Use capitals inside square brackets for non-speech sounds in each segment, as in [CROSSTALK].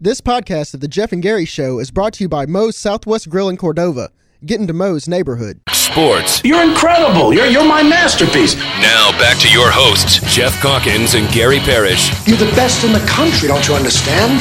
This podcast of the Geoff and Gary Show is brought to you by Moe's Southwest Grill in Cordova. Get into Moe's neighborhood. Sports. You're incredible. You're, you're my masterpiece. Now back to your hosts, Geoff Calkins and Gary Parrish. You're the best in the country, don't you understand?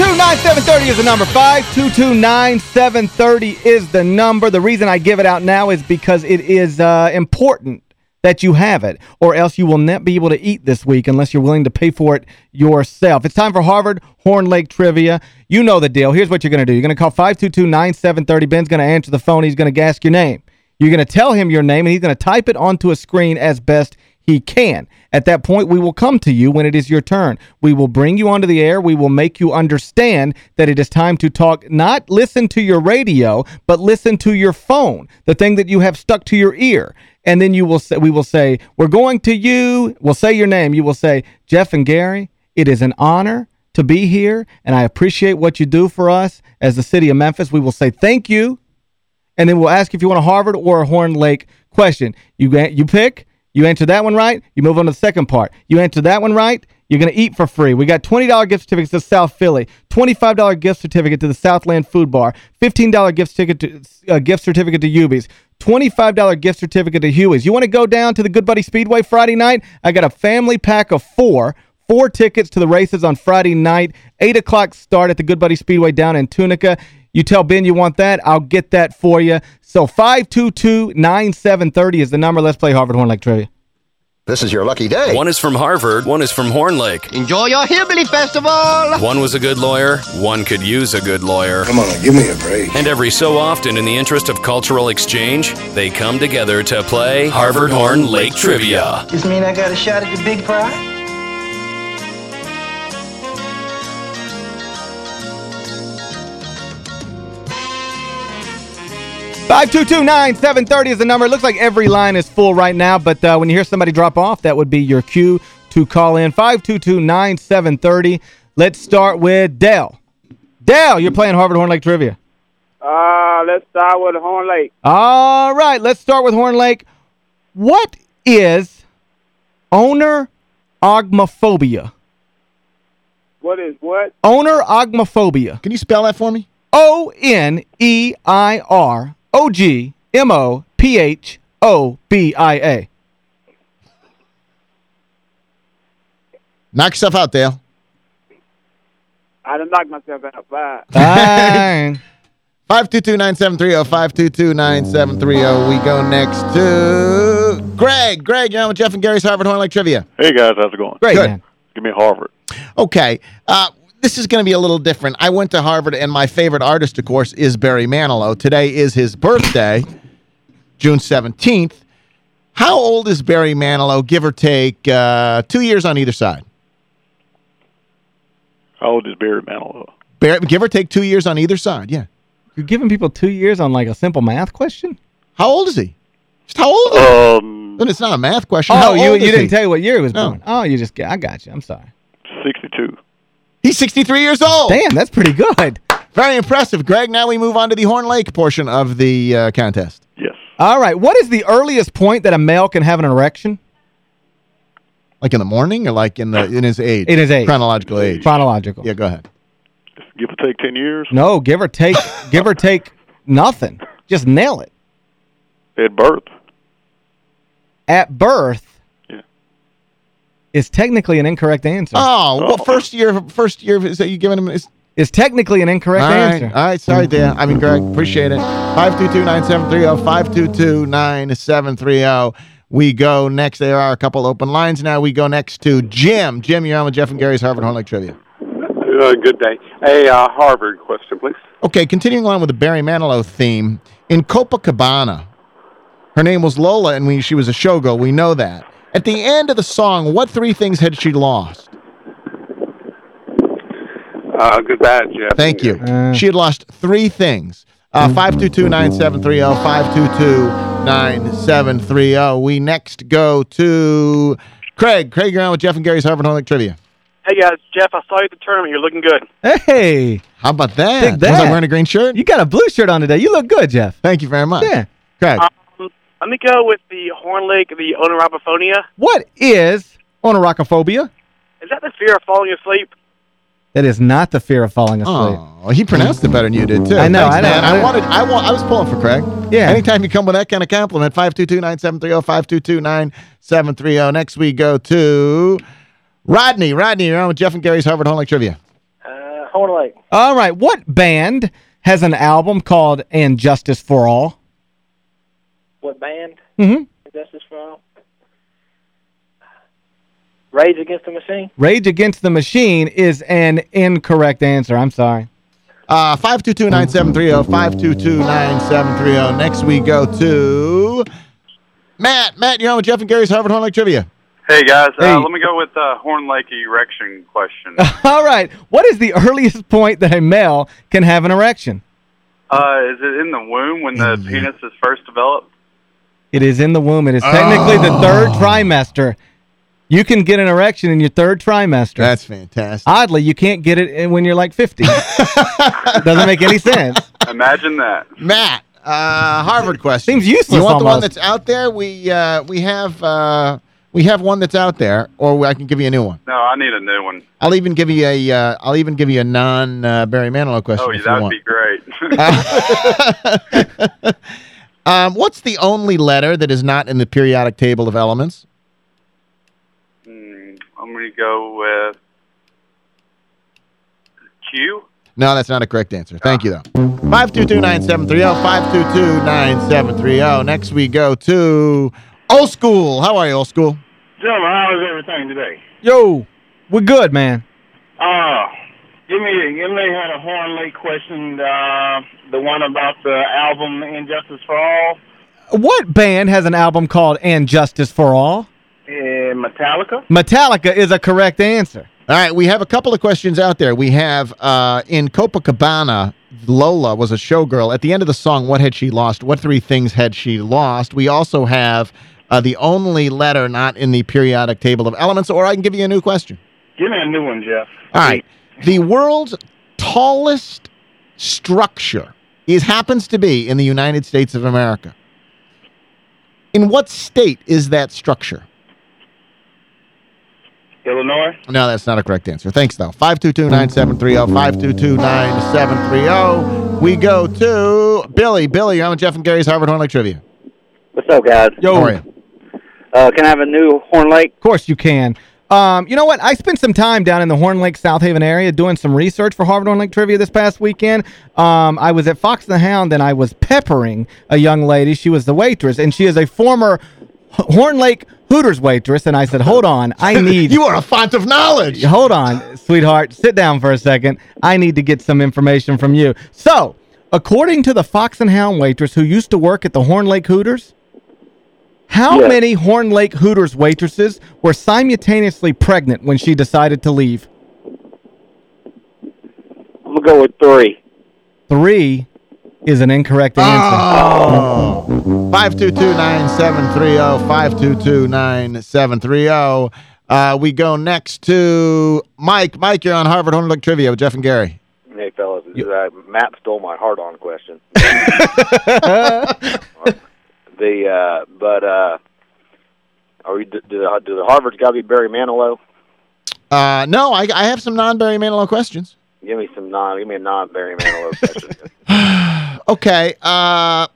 Five two two nine seven thirty is the number. Five two two nine seven thirty is the number. The reason I give it out now is because it is uh, important that you have it, or else you will not be able to eat this week unless you're willing to pay for it yourself. It's time for Harvard Horn Lake Trivia. You know the deal. Here's what you're going to do. You're going to call 522-9730. Ben's going to answer the phone. He's going to ask your name. You're going to tell him your name, and he's going to type it onto a screen as best he can. At that point, we will come to you when it is your turn. We will bring you onto the air. We will make you understand that it is time to talk, not listen to your radio, but listen to your phone, the thing that you have stuck to your ear. And then you will say, we will say, we're going to you. We'll say your name. You will say, Jeff and Gary, it is an honor to be here, and I appreciate what you do for us as the city of Memphis. We will say thank you, and then we'll ask if you want a Harvard or a Horn Lake question. You you pick, you answer that one right, you move on to the second part. You answer that one right, you're going to eat for free. We got $20 gift certificates to South Philly, $25 gift certificate to the Southland Food Bar, $15 gift certificate to, uh, gift certificate to Ubies, $25 gift certificate to Huey's. You want to go down to the Good Buddy Speedway Friday night? I got a family pack of four, four tickets to the races on Friday night, 8 o'clock start at the Good Buddy Speedway down in Tunica. You tell Ben you want that, I'll get that for you. So 522-9730 is the number. Let's play Harvard Horn Lake Trivia. This is your lucky day. One is from Harvard, one is from Horn Lake. Enjoy your Hillbilly Festival. One was a good lawyer, one could use a good lawyer. Come on, give me a break. And every so often, in the interest of cultural exchange, they come together to play Harvard Horn Lake Trivia. This mean I got a shot at the big prize? Five two two nine seven thirty is the number. It looks like every line is full right now, but uh, when you hear somebody drop off, that would be your cue to call in. Five two two nine seven thirty. Let's start with Dell. Dell, you're playing Harvard Horn Lake Trivia. Uh, let's start with Horn Lake. All right, let's start with Horn Lake. What is owner ogmophobia? What is what? Oneirogmophobia. Can you spell that for me? O-N-E-I-R-O-G-M-O-P-H-O-B-I-A. Knock yourself out, Dale. I didn't knock myself out. Bye. Fine. 522-9730, 522-9730. oh. We go next to Greg. Greg, you're on with Geoff and Gary's Harvard Horn Lake Trivia. Hey, guys. How's it going? Great, Good. man. Give me Harvard. Okay. Uh, this is going to be a little different. I went to Harvard, and my favorite artist, of course, is Barry Manilow. Today is his birthday, June 17th. How old is Barry Manilow, give or take uh, two years on either side? How old is Barry Manilow? Barry, give or take two years on either side, yeah. You're giving people two years on like a simple math question? How old is he? Just how old is he? Um, Then it's not a math question. Oh, how you, old you is didn't he? tell you what year he was No. born. Oh, you just, I got you. I'm sorry. 62. He's 63 years old. Damn, that's pretty good. Very impressive, Greg. Now we move on to the Horn Lake portion of the uh, contest. Yes. All right, what is the earliest point that a male can have an erection? Like in the morning or like in the in his age? In his age. Chronological age. Chronological. Yeah, go ahead. Give or take 10 years. No, give or take, [LAUGHS] give or take nothing. Just nail it. At birth. At birth Yeah. Is technically an incorrect answer. Oh, well, Oh. first year, first year, is that you giving him? Is, Is technically an incorrect all right, answer. all right, sorry, Dan. I mean, Greg, appreciate it. 522-9730, 522-9730. We go next. There are a couple open lines now. We go next to Jim. Jim, you're on with Geoff and Gary's Harvard Horn Lake Trivia. Uh, good day. A uh, Harvard question, please. Okay, continuing on with the Barry Manilow theme. In Copacabana, her name was Lola, and we, she was a showgirl. We know that. At the end of the song, what three things had she lost? Uh, good bad, Geoff. Thank you. Uh. she had lost three things. Uh, 522-9730, 222-9730. We next go to Craig. Craig, you're on with Geoff and Gary's Harvard Horn Lake Trivia. Hey guys, Geoff, I saw you at the tournament. You're looking good. Hey. How about that? Dig that. Was I wearing a green shirt? You got a blue shirt on today. You look good, Geoff. Thank you very much. Yeah. Craig. Um, let me go with the Horn Lake, the onorapophonia. What is onoracophobia? Is that the fear of falling asleep? That is not the fear of falling asleep. Oh, he pronounced it better than you did, too. I know, Thanks, I know. man. I- I, wanted, I, want, I was pulling for Craig. Yeah. Anytime you come with that kind of compliment, 522-9730, 522-9730. Next we go to Rodney. Rodney, you're on with Geoff and Gary's Harvard Horn Lake Trivia. Uh, Horn Lake. All right. What band has an album called And Justice for All? What band? Mm-hmm. Justice for All. Rage Against the Machine. Rage Against the Machine is an incorrect answer. I'm sorry. Uh, 522-9730, 522-9730. Next we go to Matt. Matt, you're on with Geoff and Gary's Harvard Horn Lake Trivia. Hey guys, Hey. Uh, let me go with the Horn Lake erection question. [LAUGHS] All right. What is the earliest point that a male can have an erection? Uh, is it in the womb when the penis is first developed? It is in the womb. It is technically the third Oh. trimester. You can get an erection in your third trimester. That's fantastic. Oddly, you can't get it when you're like 50. [LAUGHS] Doesn't make any sense. Imagine that. Matt, uh, Harvard question. Seems useless You want the one that's out there? We uh, we have uh, we have one that's out there, or I can give you a new one. No, I need a new one. I'll even give you a uh, I'll even give you a non uh, Barry Manilow question Oh, if that would be great. [LAUGHS] [LAUGHS] um, what's the only letter that is not in the periodic table of elements? Hmm, I'm going to go with Q. No, that's not a correct answer. Thank you, though. 522-9730, 522-9730. Next we go to Old School. How are you, Old School? Gentlemen, how is everything today? Yo, we're good, man. Uh, give me, give me had a Horn Lake question, uh, the one about the album Injustice for All, What band has an album called And Justice for All? and Metallica. Metallica is a correct answer. All right, we have a couple of questions out there. We have uh, in Copacabana, Lola was a showgirl. At the end of the song, what had she lost? What three things had she lost? We also have uh, the only letter not in the periodic table of elements, or I can give you a new question. Give me a new one, Geoff. All right. The world's tallest structure is happens to be in the United States of America. In what state is that structure? Illinois. No, that's not a correct answer. Thanks, though. 522-9730, 522-9730. We go to Billy. Billy, you're on with Geoff and Gary's Harvard Horn Lake Trivia. What's up, guys? Yo. How are you? Uh, can I have a new Horn Lake? Of course you can. Um, you know what? I spent some time down in the Horn Lake, South Haven area doing some research for Harvard Horn Lake Trivia this past weekend. Um, I was at Fox and the Hound and I was peppering a young lady. She was the waitress, and she is a former Horn Lake Hooters waitress. And I said, hold on, I [LAUGHS] need... you are a font of knowledge. Hold on, sweetheart. Sit down for a second. I need to get some information from you. So, according to the Fox and Hound waitress who used to work at the Horn Lake Hooters, how Yes. many Horn Lake Hooters waitresses were simultaneously pregnant when she decided to leave? I'm gonna go with three. Three is an incorrect answer. [LAUGHS] Oh. 522-9730, 522-9730. Uh, we go next to Mike. Mike, you're on Harvard Horn Lake Trivia with Geoff and Gary. Hey, fellas, uh, Matt stole my hard-on question. [LAUGHS] [LAUGHS] the uh, but uh, are we do, do the, do the Harvards got to be Barry Manilow? Uh, no, I, I have some non-Barry Manilow questions. Give me some non. Give me a non-Barry Manilow [LAUGHS] question. Okay. Uh,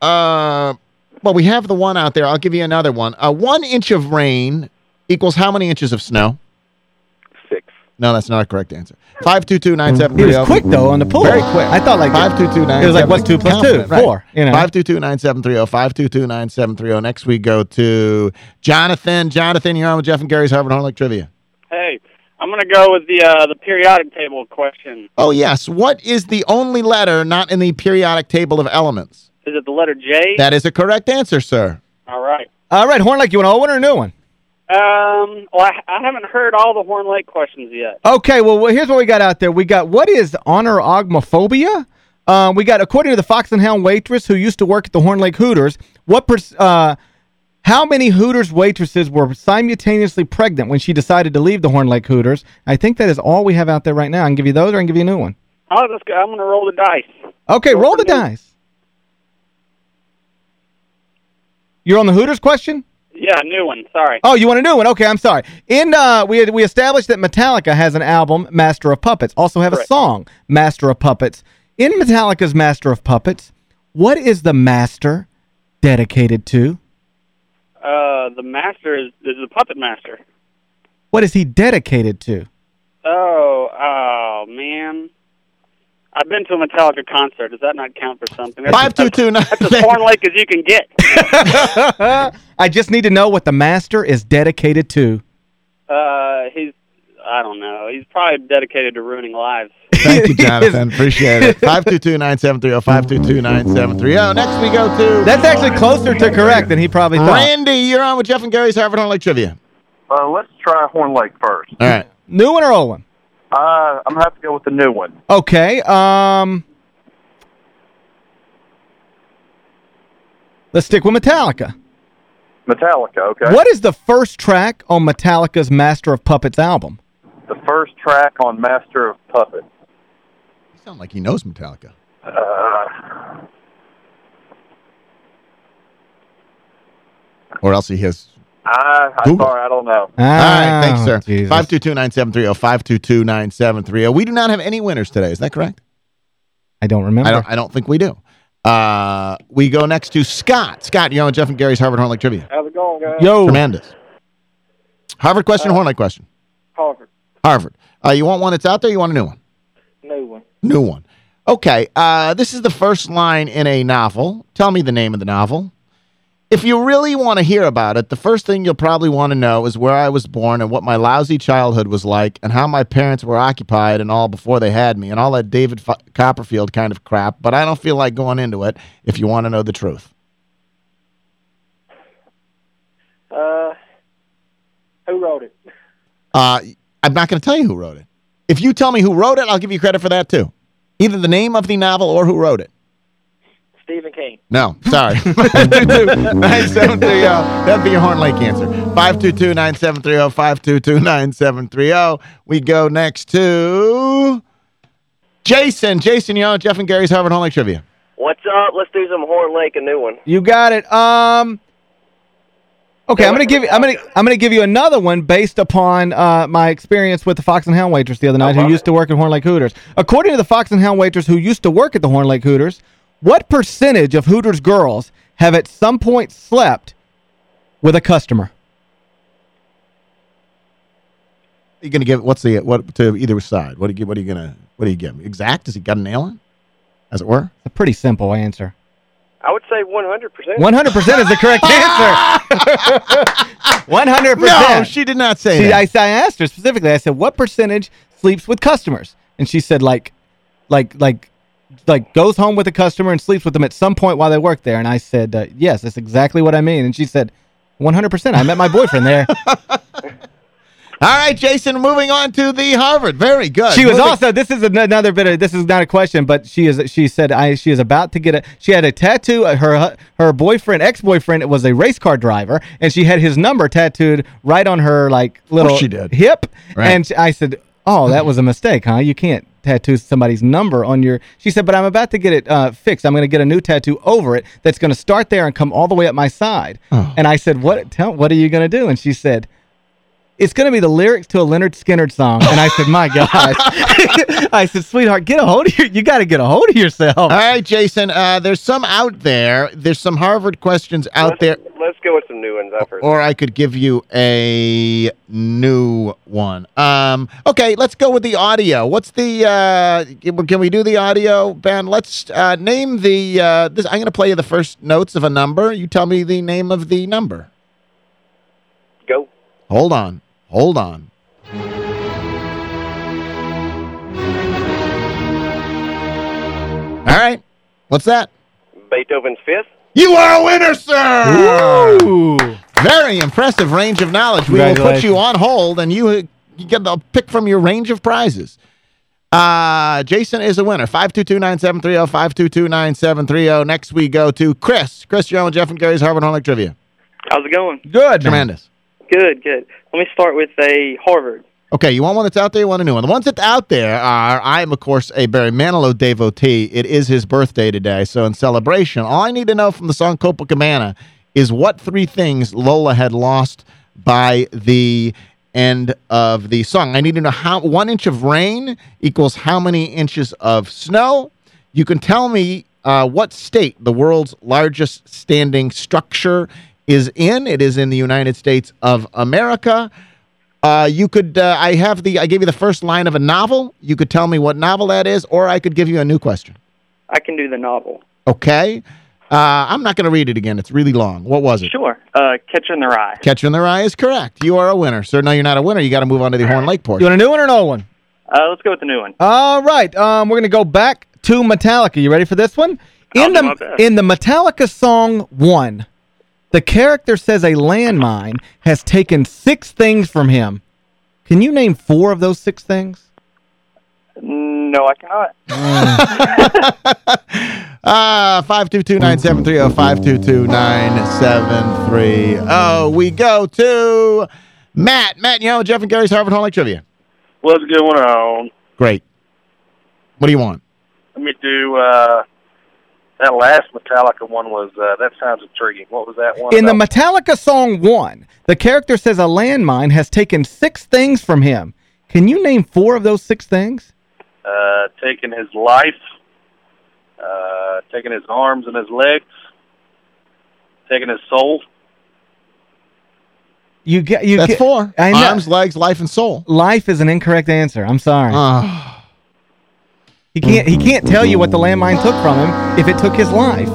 uh, well, we have the one out there. I'll give you another one. Uh, one inch of rain equals how many inches of snow? Six. No, that's not a correct answer. 522-9730. He was quick, though, on the pull. Very quick. I thought like 522-9730. It was like, what's two plus two? Confident, right. Four, you know. 522-9730, 522-9730. Next we go to Jonathan. Jonathan, you're on with Geoff and Gary's Harvard Horn Lake Trivia. Hey, I'm going to go with the uh, the periodic table question. Oh, yes. What is the only letter not in the periodic table of elements? Is it the letter J? That is a correct answer, sir. All right. All right, Horn Lake, you want an old one or a new one? Um, well, I, I haven't heard all the Horn Lake questions yet. Okay, well, here's what we got out there. We got, what is oneirogmophobia? Um, we got, according to the Fox and Hound waitress who used to work at the Horn Lake Hooters, What per, uh, how many Hooters waitresses were simultaneously pregnant when she decided to leave the Horn Lake Hooters? I think that is all we have out there right now. I can give you those or I can give you a new one. Oh, let's go. I'm going to roll the dice. Okay, roll the dice. You're on the Hooters question? Yeah, new one. Sorry. Oh, you want a new one? Okay, I'm sorry. In uh, we we established that Metallica has an album, Master of Puppets. Also have a song, Master of Puppets. In Metallica's Master of Puppets, what is the master dedicated to? Uh, the master is, is the puppet master. What is he dedicated to? Oh, oh, man. I've been to a Metallica concert. Does that not count for something? That's, Five two two nine. that's as Horn Lake as you can get. [LAUGHS] I just need to know what the master is dedicated to. Uh, he's, I don't know. He's probably dedicated to ruining lives. Thank you, [LAUGHS] Jonathan. Appreciate it. 522-9730, 522-9730. Next we go to... That's actually closer to correct than he probably thought. Randy, you're on with Geoff and Gary's Harvard Horn Lake Trivia. Uh, let's try Horn Lake first. All right. New one or old one? Uh, I'm going to have to go with the new one. Okay. Um, let's stick with Metallica. Metallica, okay. What is the first track on Metallica's Master of Puppets album? The first track on Master of Puppets. You sound like he knows Metallica. Uh, Or else he has... I, I'm Google. sorry, I don't know. All right, thanks, sir. Oh, Jesus. 522-9730, 522-9730. We do not have any winners today. Is that correct? I don't remember. I don't I don't think we do. Uh, we go next to Scott. Scott, you're on Geoff and Gary's Harvard Horn Trivia. How's it going, guys? Yo. Tremendous. Harvard question, Uh, Horn Lake question? Harvard. Harvard. Uh, you want one that's out there? You want a new one? New one. New one. Okay. Uh, this is the first line in a novel. Tell me the name of the novel. If you really want to hear about it, the first thing you'll probably want to know is where I was born and what my lousy childhood was like and how my parents were occupied and all before they had me and all that David F Copperfield kind of crap, but I don't feel like going into it if you want to know the truth. Uh, who wrote it? Uh, I'm not going to tell you who wrote it. If you tell me who wrote it, I'll give you credit for that too. Either the name of the novel or who wrote it. Stephen King. No, sorry. [LAUGHS] 522-9730. [LAUGHS] That'd be your Horn Lake answer. 522-9730, 522-9730. We go next to Jason. Jason, you know Geoff and Gary's Harvard Horn Lake Trivia. What's up? Let's do some Horn Lake, a new one. You got it. Um Okay, I'm going to give you I'm going to I'm going to give you another one based upon uh, my experience with the Fox and Hound waitress the other night who used to work at Horn Lake Hooters. According to the Fox and Hound waitress who used to work at the Horn Lake Hooters, what percentage of Hooters girls have at some point slept with a customer? You going to give what's the what to either side? What do you what are you going to what do you give? Exact? Has he got a nail on? As it were? It's a pretty simple answer. I would say 100%. 100% is the correct [LAUGHS] answer. [LAUGHS] 100%. No, she did not say See, that. I, I asked her specifically, I said, what percentage sleeps with customers? And she said, like, like, like, like goes home with a customer and sleeps with them at some point while they work there. And I said, uh, yes, that's exactly what I mean. And she said, 100%. I met my boyfriend there. [LAUGHS] All right, Jason, moving on to the Harvard. Very good. She was Moving- also this is another bit of this is not a question, but she is she said I she is about to get a she had a tattoo uh, her her boyfriend ex-boyfriend was a race car driver and she had his number tattooed right on her like little she did. hip Right. and I said, "Oh, that was a mistake, huh? You can't tattoo somebody's number on your She said, "But I'm about to get it uh, fixed. I'm going to get a new tattoo over it that's going to start there and come all the way up my side." Oh. And I said, "What tell what are you going to do?" And she said, it's going to be the lyrics to a Lynyrd Skynyrd song. And I said, my [LAUGHS] God. [LAUGHS] I said, sweetheart, get a hold of your, you got to get a hold of yourself. All right, Jason, uh, there's some out there. There's some Harvard questions out there. Let's go with some new ones. I first. Or I could give you a new one. Um, okay, let's go with the audio. What's the, uh, can we do the audio, Ben? Let's uh, name the, uh, this, I'm going to play you the first notes of a number. You tell me the name of the number. Go. Hold on. Hold on. All right. What's that? Beethoven's Fifth. You are a winner, sir! Ooh. Very impressive range of knowledge. We will put you on hold, and you, you get a pick from your range of prizes. Uh, Jason is a winner. 522-9730, 522-9730. Next we go to Chris. Chris, you're on with Geoff and Gary's Harvard Horn Trivia. How's it going? Good, Tremendous. Good, good. Let me start with a Harvard. Okay, you want one that's out there, you want a new one. The ones that's out there are, I am, of course, a Barry Manilow devotee. It is his birthday today, so in celebration, all I need to know from the song Copacabana is what three things Lola had lost by the end of the song. I need to know how one inch of rain equals how many inches of snow. You can tell me uh, what state the world's largest standing structure is in. It is in the United States of America. Uh, you could, uh, I have the, I gave you the first line of a novel. You could tell me what novel that is, or I could give you a new question. I can do the novel. Okay? Uh, I'm not going to read it again. It's really long. What was it? Sure. Uh, Catcher in the Rye. Catcher in the Rye is correct. You are a winner. Sir, no, you're not a winner. You got to move on to the Horn Lake portion. You want a new one or an old one? Uh, let's go with the new one. All right. Um, we're going to go back to Metallica. You ready for this one? In do my the best. in the Metallica song 1, the character says a landmine has taken six things from him. Can you name four of those six things? No, I cannot. [LAUGHS] Ah, 522-9730, 522-9730. Oh, we go to Matt. Matt, you know Geoff and Gary's Harvard Horn Lake Trivia. What's going on? Great. What do you want? Let me do, uh, that last Metallica one was, uh, that sounds intriguing. What was that one? In the? Metallica song 1, the character says a landmine has taken six things from him. Can you name four of those six things? uh, taking his life, uh, taking his arms and his legs, taking his soul. You get you That's get, four. I. Arms, legs, life, and soul. Life is an incorrect answer. I'm sorry. He can't he can't tell you what the landmine took from him if it took his life.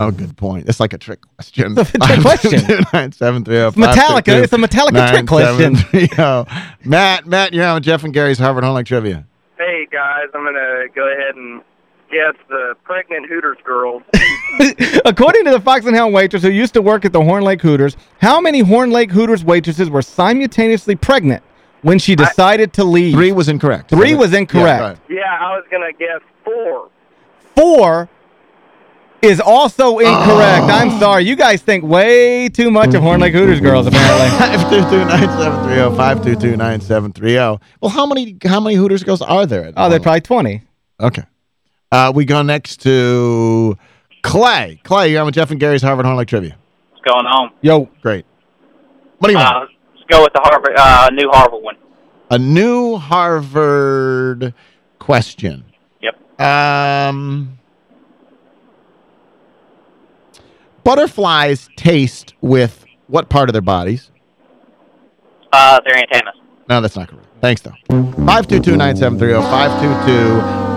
Oh, good point. It's like a trick question. [LAUGHS] It's a trick question. [LAUGHS] 522-9730, It's Metallica. It's a Metallica trick question. 9730. Matt, Matt, you're on with Geoff and Gary's Harvard Horn Lake Trivia. Hey guys, I'm gonna go ahead and guess the pregnant Hooters girl. [LAUGHS] According to the Fox and Hound waitress who used to work at the Horn Lake Hooters, how many Horn Lake Hooters waitresses were simultaneously pregnant when she decided to leave? Three was incorrect. Three was incorrect. go ahead. Yeah, I was gonna guess four. Four is also incorrect. I'm sorry. You guys think way too much of Horn Lake Hooters girls, apparently. [LAUGHS] 522-9730, 522-9730. Well, how many how many Hooters girls are there? Oh, they're probably 20. Okay. Uh, we go next to Clay. Clay, you're on with Geoff and Gary's Harvard Horn Lake Trivia. What's going on? Yo. Great. What do you want? Uh, let's go with the Harvard, uh, new Harvard one. A new Harvard question. Yep. Um, butterflies taste with what part of their bodies? Uh, their antennas. No, that's not correct. Thanks, though. 522-9730,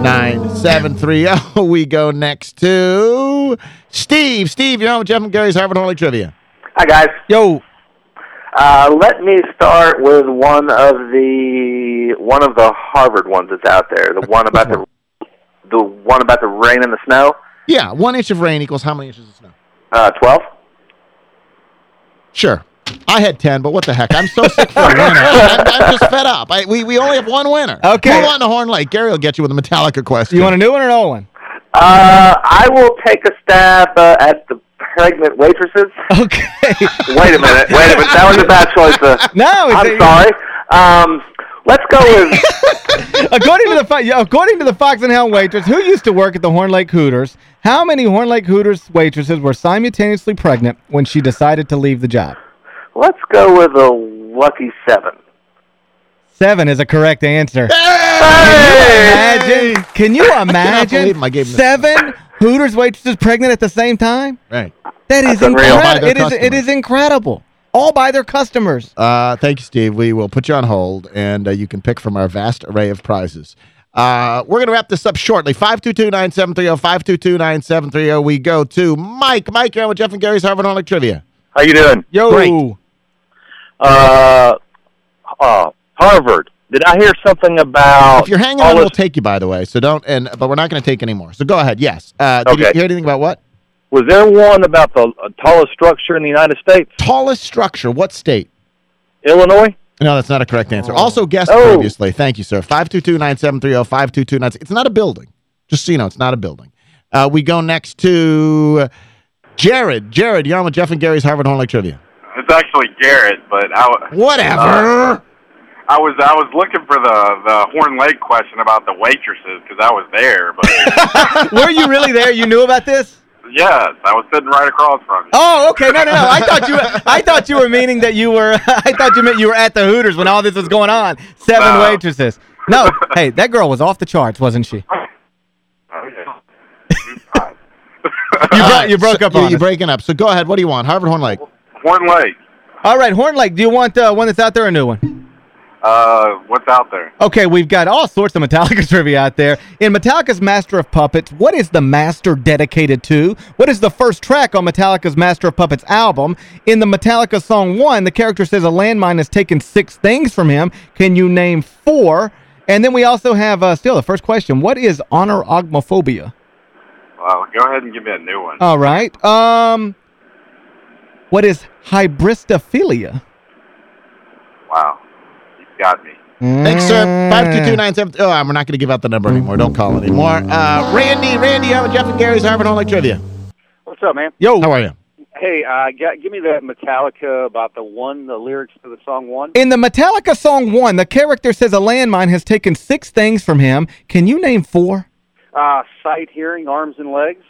522-9730. We go next to Steve. Steve, you're on with Geoff and Gary's Harvard Horn Lake Trivia. Hi guys. Yo. Uh, let me start with one of the one of the Harvard ones that's out there. The one about the the one about the rain and the snow. Yeah, one inch of rain equals how many inches of snow? Uh, twelve. Sure. I had 10, but what the heck? I'm so sick for a winner. I'm, I'm just fed up. I, we, we only have one winner. Okay. Move on to Horn Lake. Gary will get you with a Metallica question. You want a new one or an old one? Uh, I will take a stab uh, at the pregnant waitresses. Okay. [LAUGHS] Wait a minute. Wait a minute. That was a bad choice. Uh, [LAUGHS] No, I'm a- sorry. Um, let's go with. [LAUGHS] according to the Fo- according to the Fox and Hound waitress who used to work at the Horn Lake Hooters, how many Horn Lake Hooters waitresses were simultaneously pregnant when she decided to leave the job? Let's go with a lucky seven. Seven is a correct answer. Imagine, can you imagine believe I gave him this. seven Hooters waitresses pregnant at the same time? Right. That is That's unreal. By incredible. their It is, it customers. is incredible. All by their customers. Uh, thank you, Steve. We will put you on hold, and uh, you can pick from our vast array of prizes. Uh, we're going to wrap this up shortly. 522-9730, 522-9730. We go to Mike. Mike, you're on with Geoff and Gary's Harvard Horn Lake Trivia. How you doing? Yo. Great. Uh, uh, Harvard. Did I hear something about? If you're hanging all on, this- we'll take you, by the way. So don't, and but we're not going to take any more. So go ahead. Yes. Uh, did you hear anything about what? Was there one about the uh, tallest structure in the United States? Tallest structure. What state? Illinois. No, that's not a correct answer. Oh. Also guessed previously. Thank you, sir. 522-9730, 522 It's not a building. Just so you know, it's not a building. Uh, we go next to Jared. Jared, you're on with Geoff and Gary's Harvard Horn Lake Trivia. It's actually Garrett, but I w- Whatever. uh, I was I was looking for the the Horn Lake question about the waitresses because I was there, but [LAUGHS] Were you really there? You knew about this? yes, I was sitting right across from you. Oh, okay. No, no, no. I thought you I thought you were meaning that you were [LAUGHS] I thought you meant you were at the Hooters when all this was going on. Seven No. waitresses. No. Hey, that girl was off the charts, wasn't she? [LAUGHS] You, bro- you broke up so, on You're us. breaking up. So go ahead. What do you want? Harvard Horn Lake. Horn Lake. All right, Horn Lake, do you want uh, one that's out there or a new one? Uh, what's out there? Okay, we've got all sorts of Metallica [LAUGHS] trivia out there. In Metallica's Master of Puppets, what is the master dedicated to? What is the first track on Metallica's Master of Puppets album? In the Metallica song one, the character says a landmine has taken six things from him. Can you name four? And then we also have, uh, still, the first question. What is oneirogmophobia? Well, go ahead and give me a new one. All right. Um, what is hybristophilia? Wow, got me. Thanks, sir. 522-97... Oh, we're not going to give out the number anymore. Don't call anymore. Uh, Randy, Randy, you're on with Geoff and Gary's Harvard Horn Lake Trivia. What's up, man? Yo. How are you? Hey, uh, g- give me that Metallica about the one, the lyrics to the song one. In the Metallica song one, the character says a landmine has taken six things from him. Can you name four? Uh, sight, hearing, arms, and legs.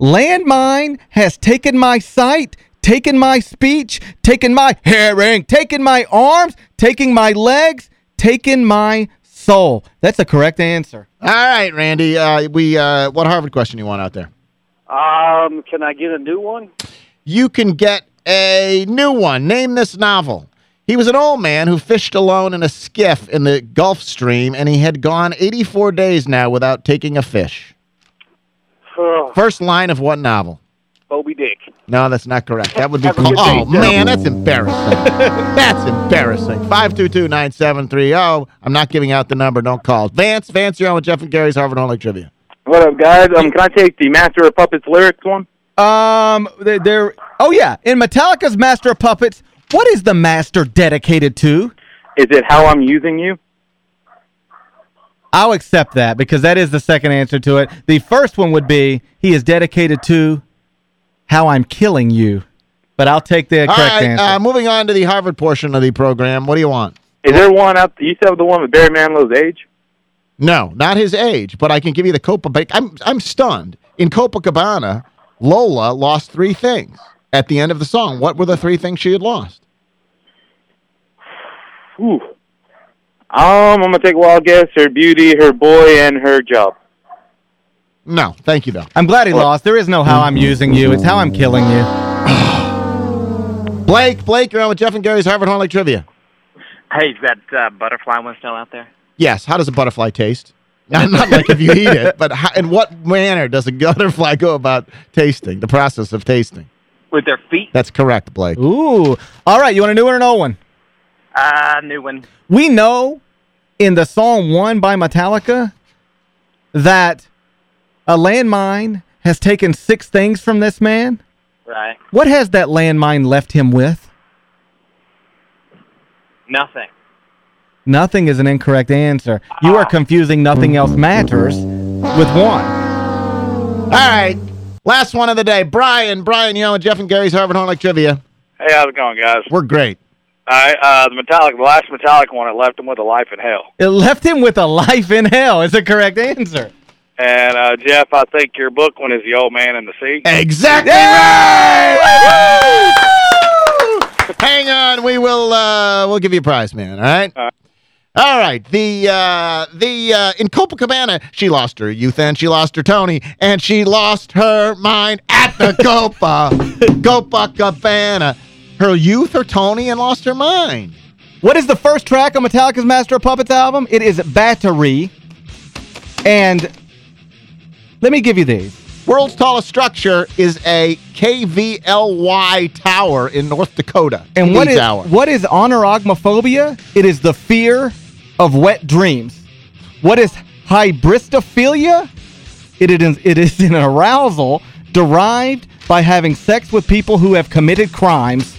Landmine has taken my sight, taken my speech, taking my hearing, taking my arms, taking my legs, taking my soul. That's the correct answer. All right, Randy. Uh, we uh, What Harvard question you want out there? Um, can I get a new one? You can get a new one. Name this novel. He was an old man who fished alone in a skiff in the Gulf Stream, and he had gone 84 days now without taking a fish. Ugh, First line of what novel? Moby Dick. No, that's not correct. That would be... Have a good Oh, day, man, that's embarrassing. [LAUGHS] that's embarrassing. 522-9730. Oh, I'm not giving out the number. Don't call. Vance, Vance, you're on with Geoff and Gary's Harvard Horn Lake Trivia. What up, guys? Um, can I take the Master of Puppets lyrics one? Um, they're, they're oh yeah, in Metallica's Master of Puppets, what is the master dedicated to? Is it How I'm Using You? I'll accept that because that is the second answer to it. The first one would be he is dedicated to how I'm killing you. But I'll take the All correct right, answer. uh, moving on to the Harvard portion of the program. What do you want? Is there one out You said the one with Barry Manilow's age? No, not his age, but I can give you the Copa. I'm I'm stunned. In Copacabana, Lola lost three things at the end of the song. What were the three things she had lost? Ooh. Um, I'm going to take a wild guess. Her beauty, her boy, and her job. No, thank you, though. I'm glad he lost. There is no how I'm using you. It's how I'm killing you. [SIGHS] Blake, Blake, you're on with Geoff and Gary's Harvard Horn Lake Trivia. Hey, is that uh, butterfly one still out there? Yes, how does a butterfly taste? [LAUGHS] Not, not like if you eat it, but how, in what manner does a [LAUGHS] butterfly go about tasting, the process of tasting? With their feet? That's correct, Blake. Ooh. All right, you want a new one or an old one? Uh, new one. We know in the song one by Metallica that a landmine has taken six things from this man. Right. What has that landmine left him with? Nothing. Nothing is an incorrect answer. You are confusing nothing else matters with one. All right, last one of the day. Brian, Brian, you know, Geoff and Gary's Harvard Horn Lake Trivia. Hey, how's it going, guys? We're great. All right, uh, the Metallic, the last Metallic one, it left him with a life in hell. It left him with a life in hell is the correct answer. And uh, Geoff, I think your book one is the old man in the sea. Exactly right. [LAUGHS] Hang on, we will uh we'll give you a prize, man, all right? All right, the uh the uh in Copacabana, she lost her youth and she lost her Tony and she lost her mind at the [LAUGHS] Copa Copacabana. Her youth, her Tony and lost her mind. What is the first track on Metallica's Master of Puppets album? It is Battery. And let me give you these. World's tallest structure is a KVLY tower in North Dakota. And what is what is oneirogmophobia? It is the fear of wet dreams. What is hybristophilia? It is it is an arousal derived by having sex with people who have committed crimes.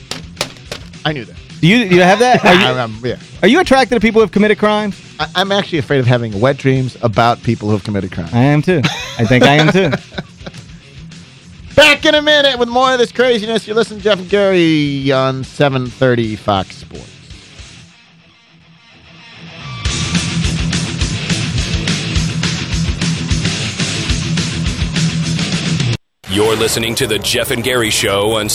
I knew that. Do you do you have that? Are you, [LAUGHS] I'm- I'm- yeah. are you attracted to people who have committed crimes? I, I'm actually afraid of having wet dreams about people who have committed crime. I am too. I think I am too. [LAUGHS] Back in a minute with more of this craziness. You listen to Geoff and Gary on 730 Fox Sports. You're listening to the Geoff and Gary Show on